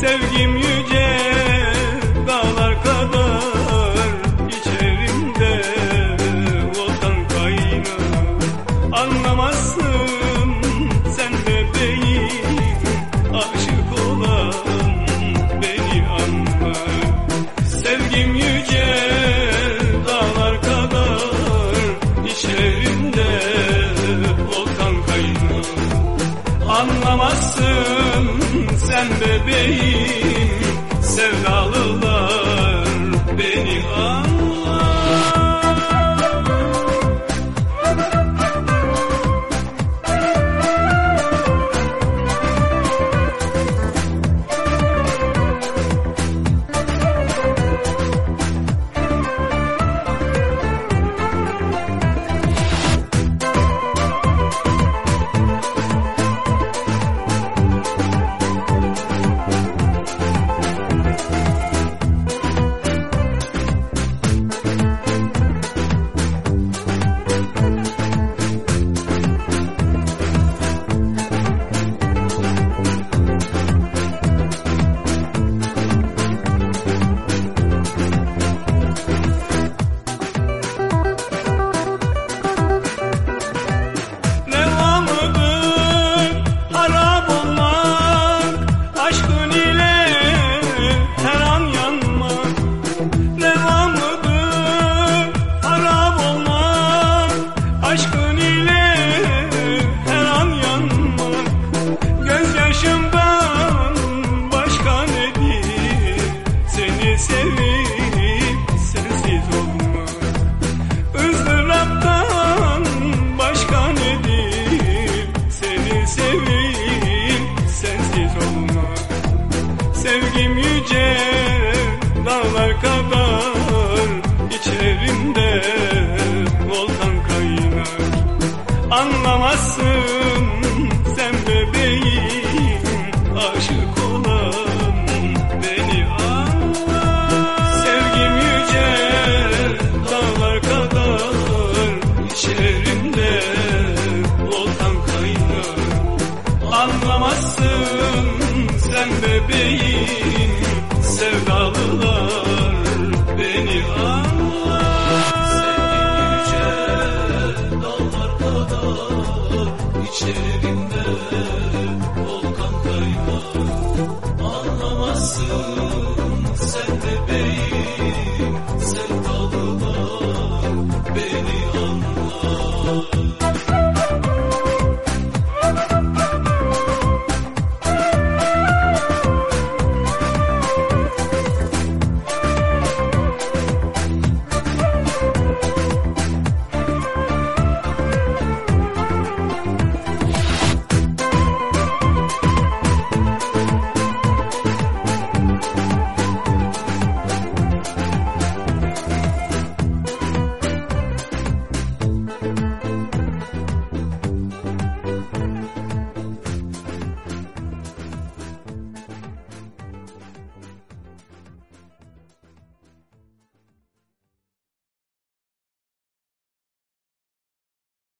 Sevgim yüce dağlar kadar İçerimde. Volkan kaynar Anlamazsın sen bebeğim Aşık olan beni anla. Sevgim yüce dağlar kadar İçerimde. Volkan kaynar Anlamazsın sen bebeğim sevdalılar. kadar içlerimde volkan kaynar. Anlamazsın sen bebeğim aşık olan beni anlar Sevgim yüce dağlar kadar içlerimde volkan kaynar. Anlamazsın sen bebeğim sevdalılar.